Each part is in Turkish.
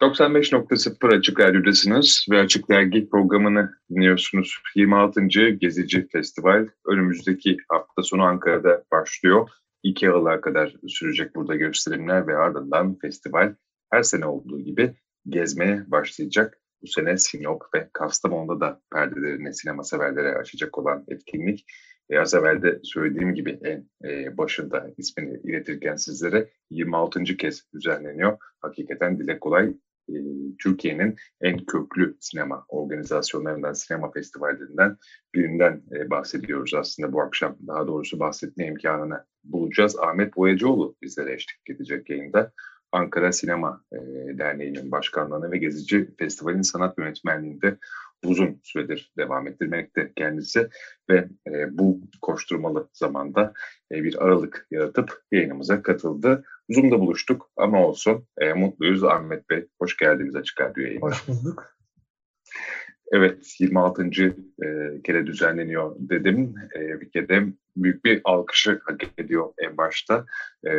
95.0 Açık Radyo'dasınız ve Açık Dergi programını dinliyorsunuz. 26. Gezici Festival önümüzdeki hafta sonu Ankara'da başlıyor. İki yıla kadar sürecek burada gösterimler ve ardından festival her sene olduğu gibi gezmeye başlayacak. Bu sene Sinop ve Kastamonu'da da perdelerini sinema severlere açacak olan etkinlik. E, az evvel de söylediğim gibi en e, başında ismini iletirken sizlere 26. kez düzenleniyor. Hakikaten dile kolay e, Türkiye'nin en köklü sinema organizasyonlarından, sinema festivallerinden birinden e, bahsediyoruz aslında bu akşam. Daha doğrusu bahsetme imkanını bulacağız. Ahmet Boyacıoğlu bizlere eşlik edecek yayında. Ankara Sinema e, Derneği'nin başkanlığını ve Gezici Festival'in sanat yönetmenliğinde uzun süredir devam ettirmekte kendisi ve e, bu koşturmalı zamanda e, bir aralık yaratıp yayınımıza katıldı. Zoom'da buluştuk ama olsun e, mutluyuz. Ahmet Bey hoş geldiniz Açık Radyo yayına. Hoş bulduk. Evet 26. E, kere düzenleniyor dedim. E, büyük bir alkışı hak ediyor en başta. E,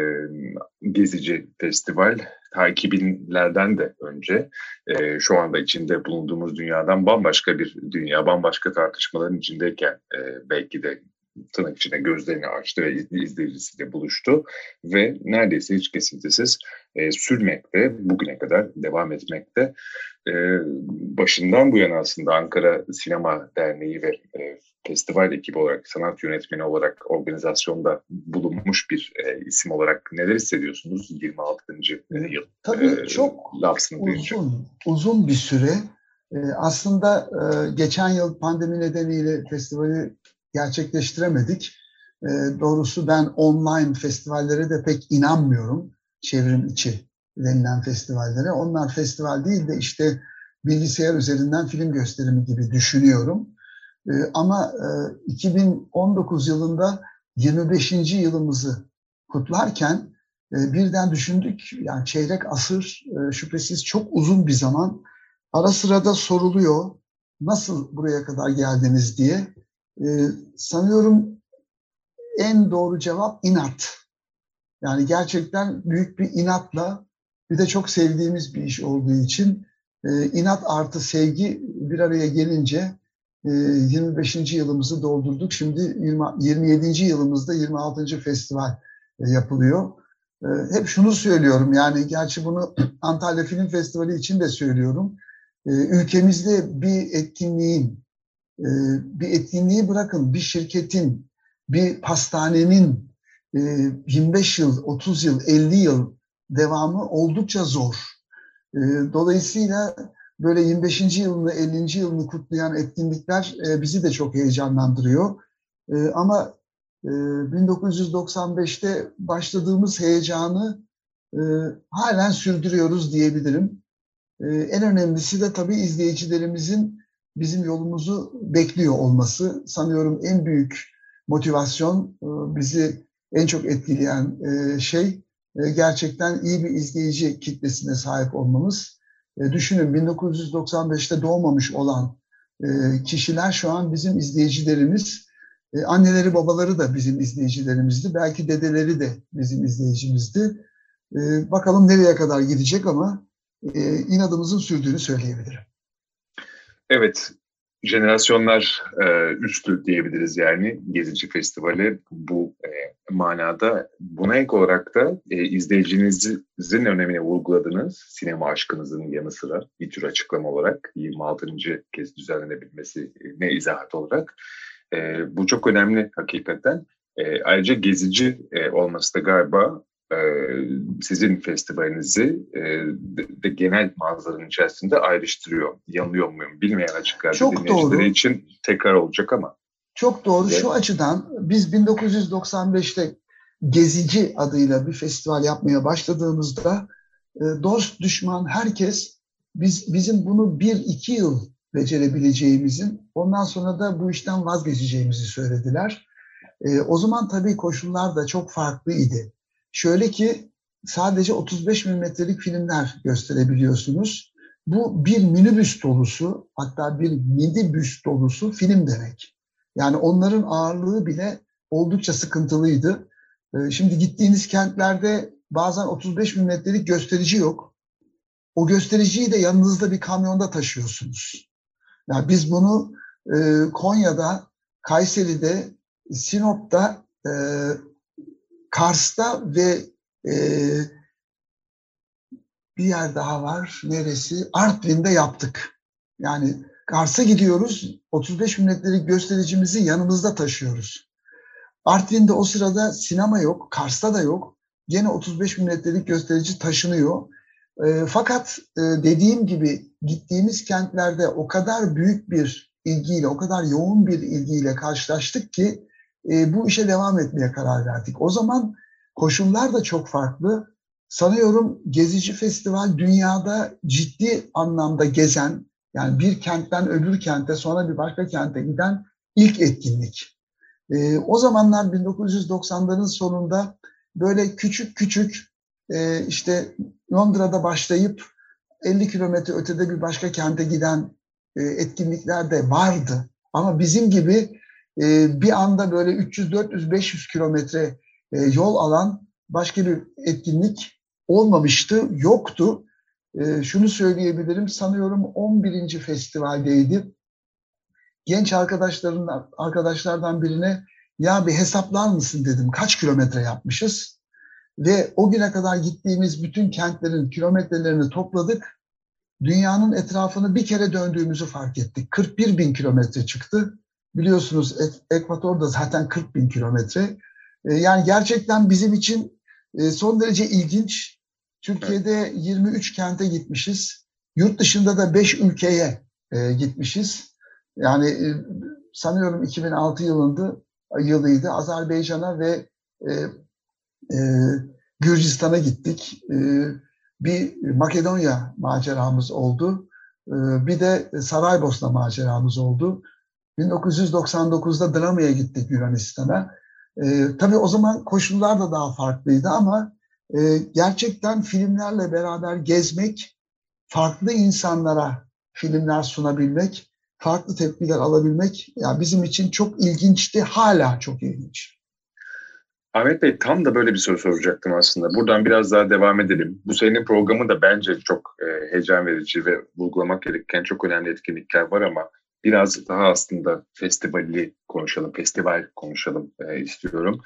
Gezici Festival ta 2000'lerden de önce e, şu anda içinde bulunduğumuz dünyadan bambaşka bir dünya, bambaşka tartışmaların içindeyken e, belki de tırnak içine gözlerini açtı ve izleyicisiyle buluştu ve neredeyse hiç kesintisiz e, sürmekte, bugüne kadar devam etmekte. E, başından bu yana aslında Ankara Sinema Derneği ve e, festival ekibi olarak, sanat yönetmeni olarak organizasyonda bulunmuş bir e, isim olarak neler hissediyorsunuz 26. yıl? Tabii e, çok uzun, duyunca. uzun bir süre. E, aslında e, geçen yıl pandemi nedeniyle festivali gerçekleştiremedik. E, doğrusu ben online festivallere de pek inanmıyorum. Çevrim içi denilen festivallere. Onlar festival değil de işte bilgisayar üzerinden film gösterimi gibi düşünüyorum. E, ama e, 2019 yılında 25. yılımızı kutlarken e, birden düşündük. Yani çeyrek asır e, şüphesiz çok uzun bir zaman. Ara sırada soruluyor nasıl buraya kadar geldiniz diye. Ee, sanıyorum en doğru cevap inat. Yani gerçekten büyük bir inatla bir de çok sevdiğimiz bir iş olduğu için e, inat artı sevgi bir araya gelince e, 25. yılımızı doldurduk. Şimdi 20, 27. yılımızda 26. festival e, yapılıyor. E, hep şunu söylüyorum yani gerçi bunu Antalya Film Festivali için de söylüyorum. E, ülkemizde bir etkinliğin bir etkinliği bırakın bir şirketin, bir pastanenin 25 e, yıl, 30 yıl, 50 yıl devamı oldukça zor. Ee, dolayısıyla böyle 25. yılını, 50. yılını kutlayan etkinlikler e, bizi de çok heyecanlandırıyor. Ee, ama 1995'te e, başladığımız heyecanı halen sürdürüyoruz diyebilirim. En önemlisi de tabii izleyicilerimizin bizim yolumuzu bekliyor olması sanıyorum en büyük motivasyon e, bizi en çok etkileyen e, şey e, gerçekten iyi bir izleyici kitlesine sahip olmamız. Düşünün 1995'te doğmamış olan kişiler şu an bizim izleyicilerimiz. Anneleri babaları da bizim izleyicilerimizdi. Belki dedeleri de bizim izleyicimizdi. Bakalım nereye kadar gidecek ama inadımızın sürdüğünü söyleyebilirim. Evet, jenerasyonlar e, üstü diyebiliriz yani Gezici Festivali bu e, manada. Buna ek olarak da e, izleyicinizin önemine vurguladınız. Sinema aşkınızın yanı sıra bir tür açıklama olarak 26. kez düzenlenebilmesi ne izahat olarak. E, bu çok önemli hakikaten. E, ayrıca gezici e, olması da galiba e, sizin festivalinizi e, de, genel manzaranın içerisinde ayrıştırıyor. Yanılıyor muyum? Bilmeyen açık radyo dinleyicileri için tekrar olacak ama. Çok doğru. Evet. Şu açıdan biz 1995'te Gezici adıyla bir festival yapmaya başladığımızda e, dost düşman herkes biz bizim bunu bir iki yıl becerebileceğimizin ondan sonra da bu işten vazgeçeceğimizi söylediler. E, o zaman tabii koşullar da çok farklıydı. Şöyle ki sadece 35 milimetrelik filmler gösterebiliyorsunuz. Bu bir minibüs dolusu hatta bir minibüs dolusu film demek. Yani onların ağırlığı bile oldukça sıkıntılıydı. Ee, şimdi gittiğiniz kentlerde bazen 35 milimetrelik gösterici yok. o göstericiyi de yanınızda bir kamyonda taşıyorsunuz. Yani biz bunu e, Konya'da, Kayseri'de, Sinop'ta, e, Kars'ta ve e, bir yer daha var. Neresi? Artvin'de yaptık. Yani Kars'a gidiyoruz. 35 milletleri göstericimizi yanımızda taşıyoruz. Artvin'de o sırada sinema yok. Kars'ta da yok. Gene 35 milletleri gösterici taşınıyor. E, fakat e, dediğim gibi gittiğimiz kentlerde o kadar büyük bir ilgiyle, o kadar yoğun bir ilgiyle karşılaştık ki e, bu işe devam etmeye karar verdik. O zaman koşullar da çok farklı. Sanıyorum Gezici Festival dünyada ciddi anlamda gezen, yani bir kentten öbür kente sonra bir başka kente giden ilk etkinlik. E, o zamanlar 1990'ların sonunda böyle küçük küçük e, işte Londra'da başlayıp 50 kilometre ötede bir başka kente giden e, etkinlikler de vardı. Ama bizim gibi e, bir anda böyle 300, 400, 500 kilometre e, yol alan başka bir etkinlik olmamıştı, yoktu. E, şunu söyleyebilirim, sanıyorum 11. festivaldeydi. Genç arkadaşlarından, arkadaşlardan birine ya bir hesaplar mısın dedim, kaç kilometre yapmışız? Ve o güne kadar gittiğimiz bütün kentlerin kilometrelerini topladık. Dünyanın etrafını bir kere döndüğümüzü fark ettik. 41 bin kilometre çıktı. Biliyorsunuz Ekvator da zaten 40 bin kilometre. Ee, yani gerçekten bizim için e, son derece ilginç. Türkiye'de 23 kente gitmişiz. Yurt dışında da 5 ülkeye e, gitmişiz. Yani e, sanıyorum 2006 yılında yılıydı. Azerbaycan'a ve Gürcistan'a gittik. Bir Makedonya maceramız oldu. Bir de Saraybosna maceramız oldu. 1999'da Drama'ya gittik Yunanistan'a. E, tabii o zaman koşullar da daha farklıydı ama e, gerçekten filmlerle beraber gezmek, farklı insanlara filmler sunabilmek, farklı tepkiler alabilmek yani bizim için çok ilginçti, hala çok ilginç. Ahmet Bey tam da böyle bir soru soracaktım aslında. Buradan biraz daha devam edelim. Bu senin programı da bence çok e, heyecan verici ve vurgulamak gereken çok önemli etkinlikler var ama biraz daha aslında festivali konuşalım, festival konuşalım e, istiyorum.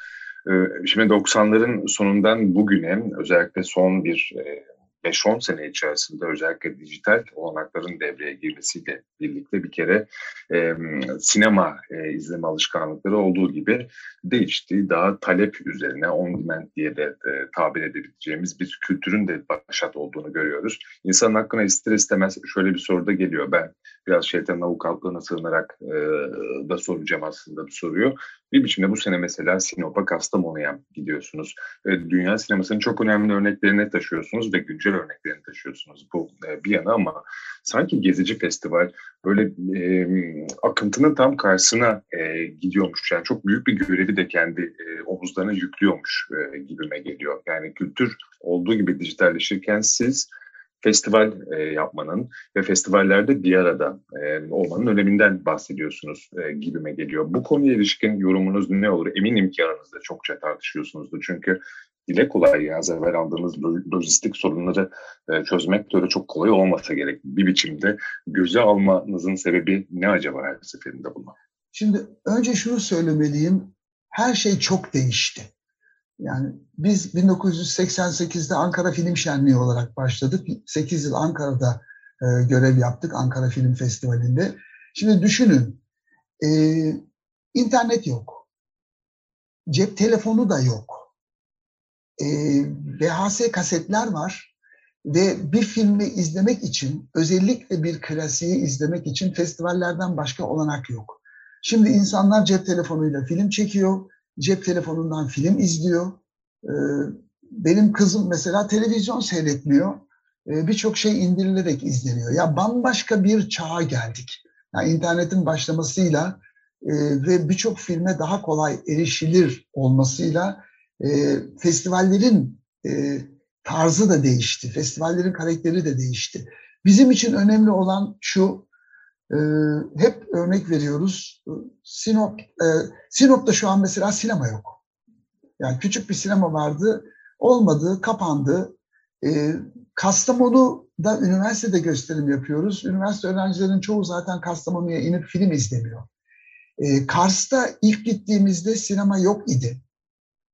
E, şimdi 90'ların sonundan bugüne özellikle son bir e, 5-10 sene içerisinde özellikle dijital olanakların devreye girmesiyle birlikte bir kere e, sinema e, izleme alışkanlıkları olduğu gibi değişti. Daha talep üzerine on demand diye de e, tabir edebileceğimiz bir kültürün de başat olduğunu görüyoruz. İnsanın hakkına ister istemez şöyle bir soru da geliyor. Ben biraz şeytanın avukatlığına sığınarak e, da soracağım aslında bu soruyu. Bir biçimde bu sene mesela Sinop'a, Kastamonu'ya gidiyorsunuz. E, dünya sinemasının çok önemli örneklerini taşıyorsunuz ve güncel örneklerini taşıyorsunuz. Bu e, bir yana ama sanki Gezici Festival böyle e, akıntının tam karşısına e, gidiyormuş. Yani çok büyük bir görevi de kendi e, omuzlarına yüklüyormuş e, gibime geliyor. Yani kültür olduğu gibi dijitalleşirken siz festival e, yapmanın ve festivallerde bir arada e, olmanın öneminden bahsediyorsunuz e, gibime geliyor. Bu konuya ilişkin yorumunuz ne olur? Eminim ki aranızda çokça tartışıyorsunuzdur. Çünkü dile kolay ya evvel aldığınız lojistik sorunları e, çözmek de öyle çok kolay olmasa gerek. Bir biçimde göze almanızın sebebi ne acaba her seferinde bunlar? Şimdi önce şunu söylemeliyim. Her şey çok değişti. Yani biz 1988'de Ankara Film Şenliği olarak başladık. 8 yıl Ankara'da e, görev yaptık Ankara Film Festivali'nde. Şimdi düşünün, e, internet yok. Cep telefonu da yok. E, VHS kasetler var ve bir filmi izlemek için, özellikle bir klasiği izlemek için festivallerden başka olanak yok. Şimdi insanlar cep telefonuyla film çekiyor, cep telefonundan film izliyor. Ee, benim kızım mesela televizyon seyretmiyor. Ee, birçok şey indirilerek izleniyor. Ya bambaşka bir çağa geldik. Yani internetin başlamasıyla e, ve birçok filme daha kolay erişilir olmasıyla e, festivallerin e, tarzı da değişti. Festivallerin karakteri de değişti. Bizim için önemli olan şu, e, hep örnek veriyoruz. Sinop, e, Sinop'ta şu an mesela sinema yok. Yani küçük bir sinema vardı, olmadı, kapandı. E, Kastamonu'da üniversitede gösterim yapıyoruz. Üniversite öğrencilerinin çoğu zaten Kastamonu'ya inip film izlemiyor. E, Kars'ta ilk gittiğimizde sinema yok idi.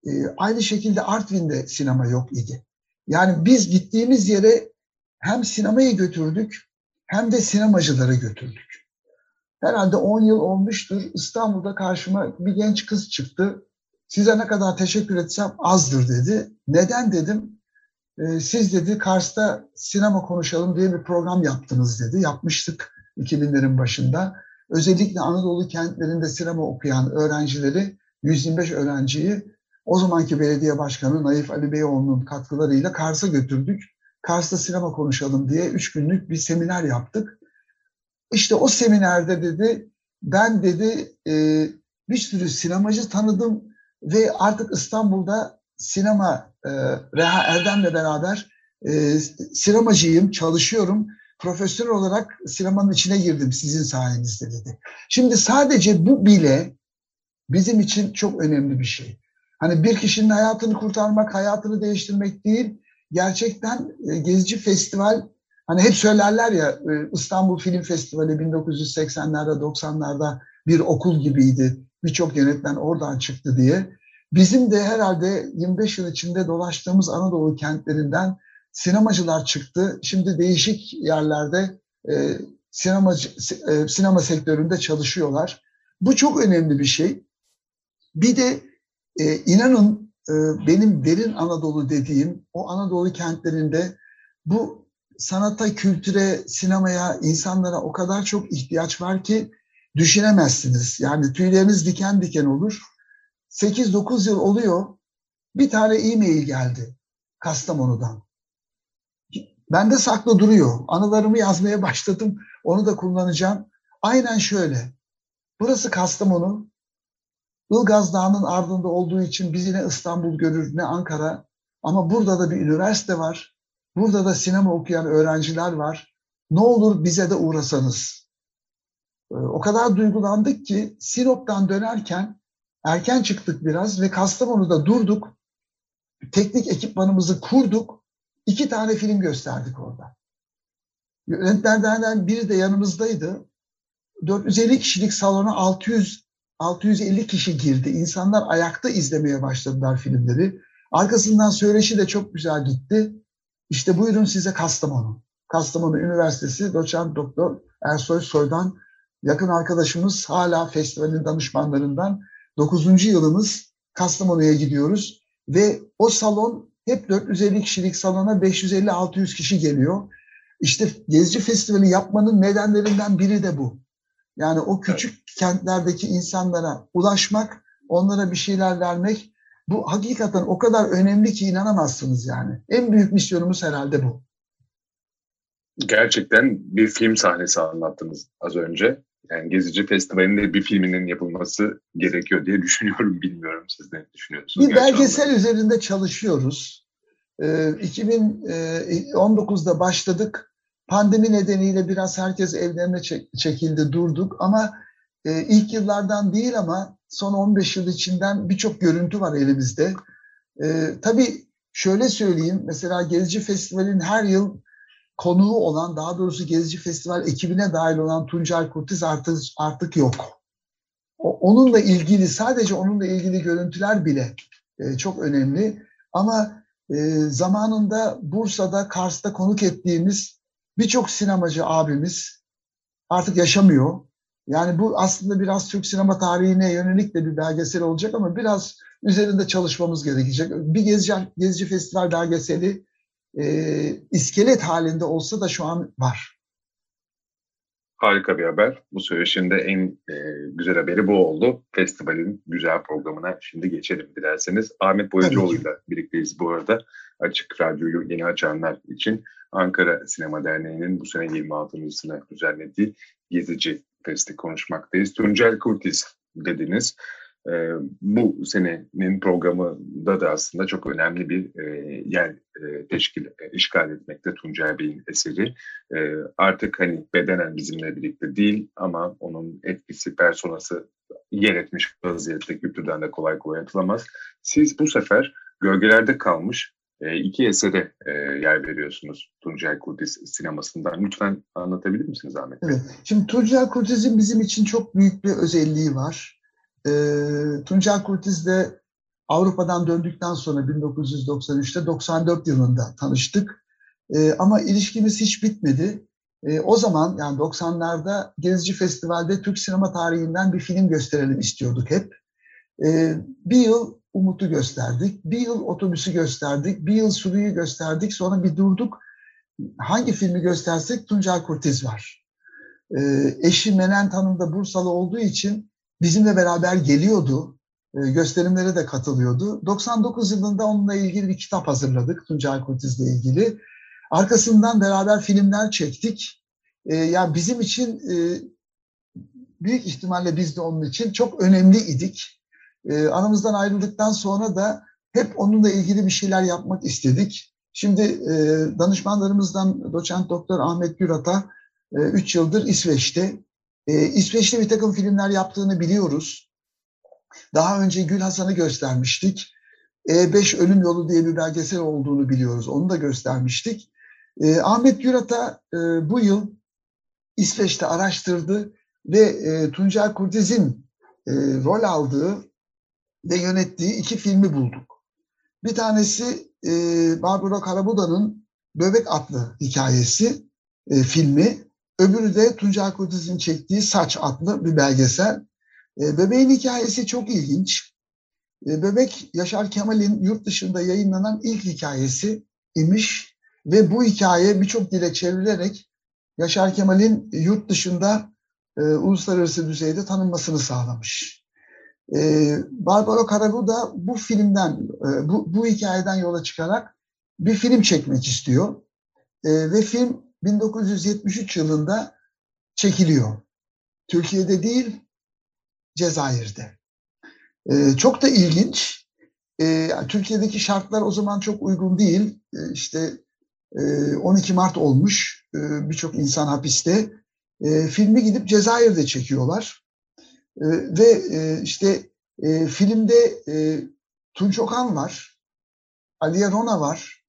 E, aynı şekilde Artvin'de sinema yok idi. Yani biz gittiğimiz yere hem sinemayı götürdük hem de sinemacıları götürdük. Herhalde 10 yıl olmuştur. İstanbul'da karşıma bir genç kız çıktı. Size ne kadar teşekkür etsem azdır dedi. Neden dedim. E, siz dedi Kars'ta sinema konuşalım diye bir program yaptınız dedi. Yapmıştık 2000'lerin başında. Özellikle Anadolu kentlerinde sinema okuyan öğrencileri, 125 öğrenciyi o zamanki belediye başkanı Naif Ali Beyoğlu'nun katkılarıyla Kars'a götürdük. Kars'ta sinema konuşalım diye üç günlük bir seminer yaptık. İşte o seminerde dedi, ben dedi e, bir sürü sinemacı tanıdım ve artık İstanbul'da sinema e, Reha Erdem'le beraber e, sinemacıyım, çalışıyorum. Profesyonel olarak sinemanın içine girdim sizin sayenizde dedi. Şimdi sadece bu bile bizim için çok önemli bir şey. Hani bir kişinin hayatını kurtarmak, hayatını değiştirmek değil, gerçekten e, Gezici Festival, hani hep söylerler ya e, İstanbul Film Festivali 1980'lerde 90'larda bir okul gibiydi. Birçok yönetmen oradan çıktı diye. Bizim de herhalde 25 yıl içinde dolaştığımız Anadolu kentlerinden sinemacılar çıktı. Şimdi değişik yerlerde e, sinemacı, e, sinema sektöründe çalışıyorlar. Bu çok önemli bir şey. Bir de e, inanın benim derin Anadolu dediğim o Anadolu kentlerinde bu sanata, kültüre, sinemaya, insanlara o kadar çok ihtiyaç var ki düşünemezsiniz. Yani tüyleriniz diken diken olur. 8-9 yıl oluyor. Bir tane e-mail geldi Kastamonu'dan. Bende saklı duruyor. Anılarımı yazmaya başladım. Onu da kullanacağım. Aynen şöyle. Burası Kastamonu. Ilgaz Dağı'nın ardında olduğu için bizi ne İstanbul görür ne Ankara. Ama burada da bir üniversite var. Burada da sinema okuyan öğrenciler var. Ne olur bize de uğrasanız. Ee, o kadar duygulandık ki Sinop'tan dönerken erken çıktık biraz ve Kastamonu'da durduk. Teknik ekipmanımızı kurduk. İki tane film gösterdik orada. Yönetmenlerden biri de yanımızdaydı. 450 kişilik salona 600 650 kişi girdi. İnsanlar ayakta izlemeye başladılar filmleri. Arkasından söyleşi de çok güzel gitti. İşte buyurun size Kastamonu. Kastamonu Üniversitesi doçent doktor Ersoy Soy'dan yakın arkadaşımız hala festivalin danışmanlarından 9. yılımız Kastamonu'ya gidiyoruz ve o salon hep 450 kişilik salona 550-600 kişi geliyor. İşte Gezici Festivali yapmanın nedenlerinden biri de bu. Yani o küçük evet. kentlerdeki insanlara ulaşmak, onlara bir şeyler vermek bu hakikaten o kadar önemli ki inanamazsınız yani. En büyük misyonumuz herhalde bu. Gerçekten bir film sahnesi anlattınız az önce. Yani Gezici Festivali'nde bir filminin yapılması gerekiyor diye düşünüyorum. Bilmiyorum siz ne düşünüyorsunuz? Bir belgesel üzerinde çalışıyoruz. Ee, 2019'da başladık. Pandemi nedeniyle biraz herkes evlerine çekildi, durduk ama e, ilk yıllardan değil ama son 15 yıl içinden birçok görüntü var elimizde. E, tabii şöyle söyleyeyim, mesela Gezici Festival'in her yıl konuğu olan, daha doğrusu Gezici Festival ekibine dahil olan Tuncay Kurtiz artık, artık yok. O, onunla ilgili, sadece onunla ilgili görüntüler bile e, çok önemli. Ama e, zamanında Bursa'da, Kars'ta konuk ettiğimiz birçok sinemacı abimiz artık yaşamıyor. Yani bu aslında biraz Türk sinema tarihine yönelik de bir belgesel olacak ama biraz üzerinde çalışmamız gerekecek. Bir Gezici, Gezici Festival belgeseli e, iskelet halinde olsa da şu an var. Harika bir haber. Bu söyleşinde en e, güzel haberi bu oldu. Festivalin güzel programına şimdi geçelim dilerseniz. Ahmet Boyacıoğlu ile birlikteyiz bu arada. Açık Radyo'yu yeni açanlar için Ankara Sinema Derneği'nin bu sene 26.sını düzenlediği Gezici Festi konuşmaktayız. Tuncel Kurtis dediniz. E, bu senenin programında da aslında çok önemli bir e, yer e, teşkil, e, işgal etmekte Tuncay Bey'in eseri. E, artık hani bedenen bizimle birlikte değil ama onun etkisi, personası yer etmiş vaziyette kültürden de kolay kolay atılamaz. Siz bu sefer gölgelerde kalmış e, iki esere yer veriyorsunuz Tuncay Kurtiz sinemasından. Lütfen anlatabilir misiniz Ahmet Evet. Şimdi Tuncay Kurtiz'in bizim için çok büyük bir özelliği var. E, Tuncay Kurtiz'le Avrupa'dan döndükten sonra 1993'te 94 yılında tanıştık. E, ama ilişkimiz hiç bitmedi. E, o zaman yani 90'larda Gezici Festival'de Türk sinema tarihinden bir film gösterelim istiyorduk hep. E, bir yıl Umut'u gösterdik, bir yıl Otobüs'ü gösterdik, bir yıl Suriye'yi gösterdik. Sonra bir durduk. Hangi filmi göstersek Tuncay Kurtiz var. E, eşi Menen Hanım da Bursalı olduğu için bizimle beraber geliyordu. E, gösterimlere de katılıyordu. 99 yılında onunla ilgili bir kitap hazırladık Tuncay Kurtiz'le ilgili. Arkasından beraber filmler çektik. E, yani bizim için e, büyük ihtimalle biz de onun için çok önemli idik. E, aramızdan ayrıldıktan sonra da hep onunla ilgili bir şeyler yapmak istedik. Şimdi e, danışmanlarımızdan doçent doktor Ahmet Gürat'a 3 e, yıldır İsveç'te. E, İsveç'te bir takım filmler yaptığını biliyoruz. Daha önce Gül Hasan'ı göstermiştik. E5 Ölüm Yolu diye bir belgesel olduğunu biliyoruz. Onu da göstermiştik. E, Ahmet Gürat'a e, bu yıl İsveç'te araştırdı ve e, Tuncay Kurtiz'in e, rol aldığı ve yönettiği iki filmi bulduk. Bir tanesi e, Barbara Karabuda'nın Böbek adlı hikayesi, e, filmi. Öbürü de Tuncay Kurtiz'in çektiği Saç adlı bir belgesel. E, bebeğin hikayesi çok ilginç. E, Bebek Yaşar Kemal'in yurt dışında yayınlanan ilk hikayesi imiş ve bu hikaye birçok dile çevrilerek Yaşar Kemal'in yurt dışında e, uluslararası düzeyde tanınmasını sağlamış. E, Barbara Karabu da bu filmden, e, bu, bu hikayeden yola çıkarak bir film çekmek istiyor. E, ve film 1973 yılında çekiliyor. Türkiye'de değil, Cezayir'de. E, çok da ilginç. E, Türkiye'deki şartlar o zaman çok uygun değil. E, işte 12 ee, Mart olmuş. Ee, birçok insan hapiste. Ee, filmi gidip Cezayir'de çekiyorlar. Ve e, işte e, filmde e, Tunç Okan var. Aliye Rona var.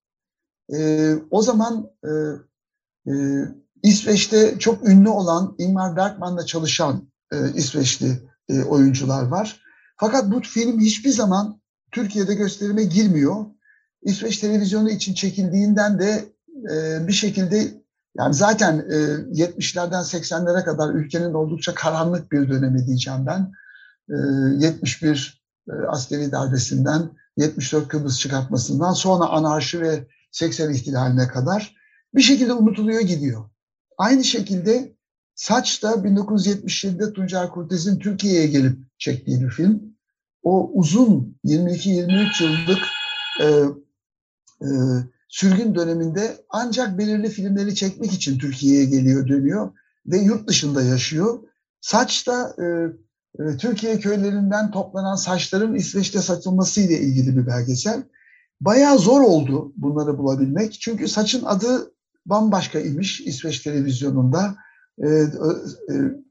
O zaman İsveç'te çok ünlü olan Ingmar Bergman'la çalışan İsveçli oyuncular var. Fakat bu film hiçbir zaman Türkiye'de gösterime girmiyor. İsveç televizyonu için çekildiğinden de e, bir şekilde yani zaten e, 70'lerden 80'lere kadar ülkenin oldukça karanlık bir dönemi diyeceğim ben. E, 71 e, askeri darbesinden 74 Kıbrıs çıkartmasından sonra anarşi ve 80 ihtilaline kadar bir şekilde unutuluyor gidiyor. Aynı şekilde Saç da 1977'de Tuncay Kurtiz'in Türkiye'ye gelip çektiği bir film. O uzun 22-23 yıllık e, e, sürgün döneminde ancak belirli filmleri çekmek için Türkiye'ye geliyor, dönüyor ve yurt dışında yaşıyor. Saç da e, e, Türkiye köylerinden toplanan saçların İsveç'te satılması ile ilgili bir belgesel. Bayağı zor oldu bunları bulabilmek. Çünkü saçın adı bambaşka imiş İsveç televizyonunda. E, e,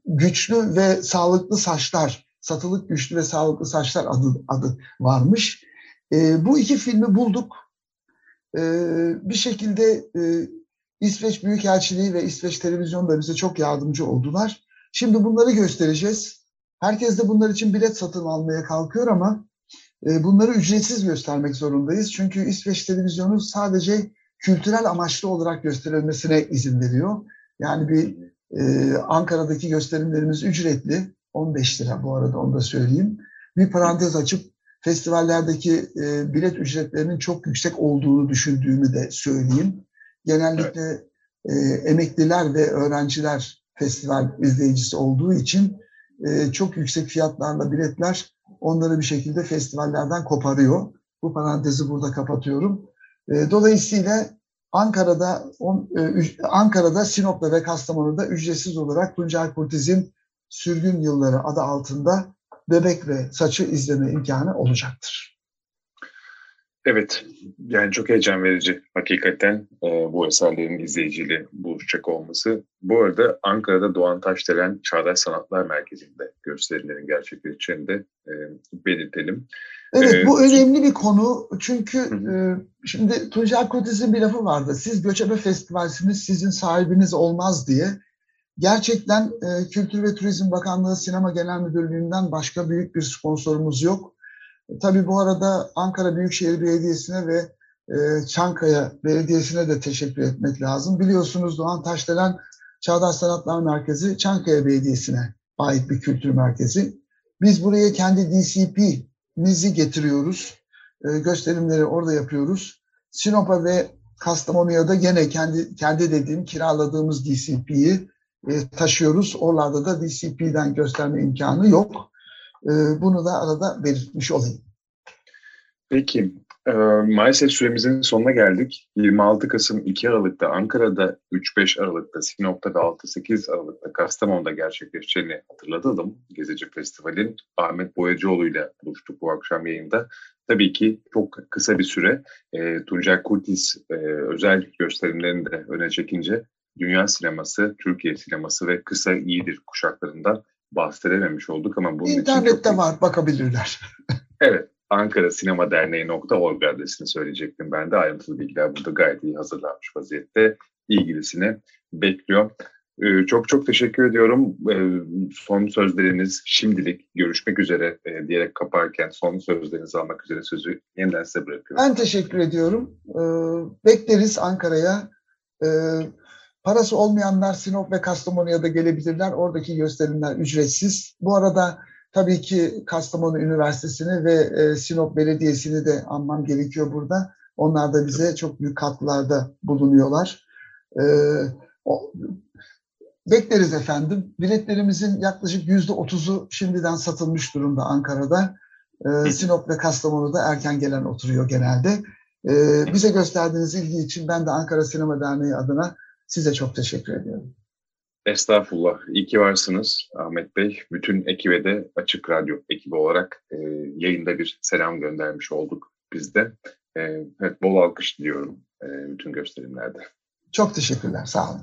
güçlü ve sağlıklı saçlar, satılık güçlü ve sağlıklı saçlar adı, adı varmış. E, bu iki filmi bulduk e, bir şekilde e, İsveç Büyükelçiliği ve İsveç Televizyonu da bize çok yardımcı oldular. Şimdi bunları göstereceğiz. Herkes de bunlar için bilet satın almaya kalkıyor ama e, bunları ücretsiz göstermek zorundayız. Çünkü İsveç Televizyonu sadece kültürel amaçlı olarak gösterilmesine izin veriyor. Yani bir e, Ankara'daki gösterimlerimiz ücretli. 15 lira bu arada onu da söyleyeyim. Bir parantez açıp festivallerdeki e, bilet ücretlerinin çok yüksek olduğunu düşündüğümü de söyleyeyim. Genellikle e, emekliler ve öğrenciler festival izleyicisi olduğu için e, çok yüksek fiyatlarla biletler onları bir şekilde festivallerden koparıyor. Bu parantezi burada kapatıyorum. E, dolayısıyla Ankara'da on, e, Ankara'da Sinop'ta ve Kastamonu'da ücretsiz olarak Tuncay Kurtiz'in Sürgün Yılları adı altında bebek ve saçı izleme imkanı olacaktır. Evet, yani çok heyecan verici hakikaten e, bu eserlerin izleyiciyle buluşacak olması. Bu arada Ankara'da Doğan Taşdelen Çağdaş Sanatlar Merkezi'nde gösterimlerin gerçekleşeceğini de e, belirtelim. Evet, ee, bu önemli bir konu çünkü e, şimdi Tuncel Kurtiz'in bir lafı vardı. Siz göçebe festivalsiniz, sizin sahibiniz olmaz diye. Gerçekten e, Kültür ve Turizm Bakanlığı Sinema Genel Müdürlüğü'nden başka büyük bir sponsorumuz yok. Tabii bu arada Ankara Büyükşehir Belediyesi'ne ve e, Çankaya Belediyesi'ne de teşekkür etmek lazım. Biliyorsunuz Doğan Taşdelen Çağdaş Sanatlar Merkezi Çankaya Belediyesi'ne ait bir kültür merkezi. Biz buraya kendi DCP'mizi getiriyoruz. E, gösterimleri orada yapıyoruz. Sinop'a ve Kastamonu'ya da gene kendi kendi dediğim kiraladığımız DCP'yi e, taşıyoruz. Oralarda da DCP'den gösterme imkanı yok. Ee, bunu da arada belirtmiş olayım. Peki, e, maalesef süremizin sonuna geldik. 26 Kasım 2 Aralık'ta Ankara'da, 3-5 Aralık'ta Sinop'ta ve 6-8 Aralık'ta Kastamonu'da gerçekleşeceğini hatırlatalım. Gezici Festival'in Ahmet Boyacıoğlu ile buluştuk bu akşam yayında. Tabii ki çok kısa bir süre e, Tuncay Kurtis e, özel gösterimlerini de öne çekince dünya sineması, Türkiye sineması ve kısa iyidir kuşaklarından bahsedememiş olduk ama bunun İnternette için çok... var, bakabilirler. evet, Ankara Sinema Derneği.org adresini söyleyecektim ben de. Ayrıntılı bilgiler burada gayet iyi hazırlanmış vaziyette. İlgilisini bekliyor. Ee, çok çok teşekkür ediyorum. Ee, son sözleriniz şimdilik görüşmek üzere e, diyerek kaparken son sözlerinizi almak üzere sözü yeniden size bırakıyorum. Ben teşekkür ediyorum. Ee, bekleriz Ankara'ya. Parası olmayanlar Sinop ve Kastamonu'ya da gelebilirler. Oradaki gösterimler ücretsiz. Bu arada tabii ki Kastamonu Üniversitesi'ni ve e, Sinop Belediyesi'ni de anmam gerekiyor burada. Onlar da bize çok büyük katkılarda bulunuyorlar. E, o, bekleriz efendim. Biletlerimizin yaklaşık yüzde otuzu şimdiden satılmış durumda Ankara'da. E, Sinop ve Kastamonu'da erken gelen oturuyor genelde. E, bize gösterdiğiniz ilgi için ben de Ankara Sinema Derneği adına Size çok teşekkür ediyorum. Estağfurullah. İyi ki varsınız Ahmet Bey. Bütün ekibe de Açık Radyo ekibi olarak e, yayında bir selam göndermiş olduk biz de. E, evet, bol alkış diliyorum e, bütün gösterimlerde. Çok teşekkürler. Sağ olun.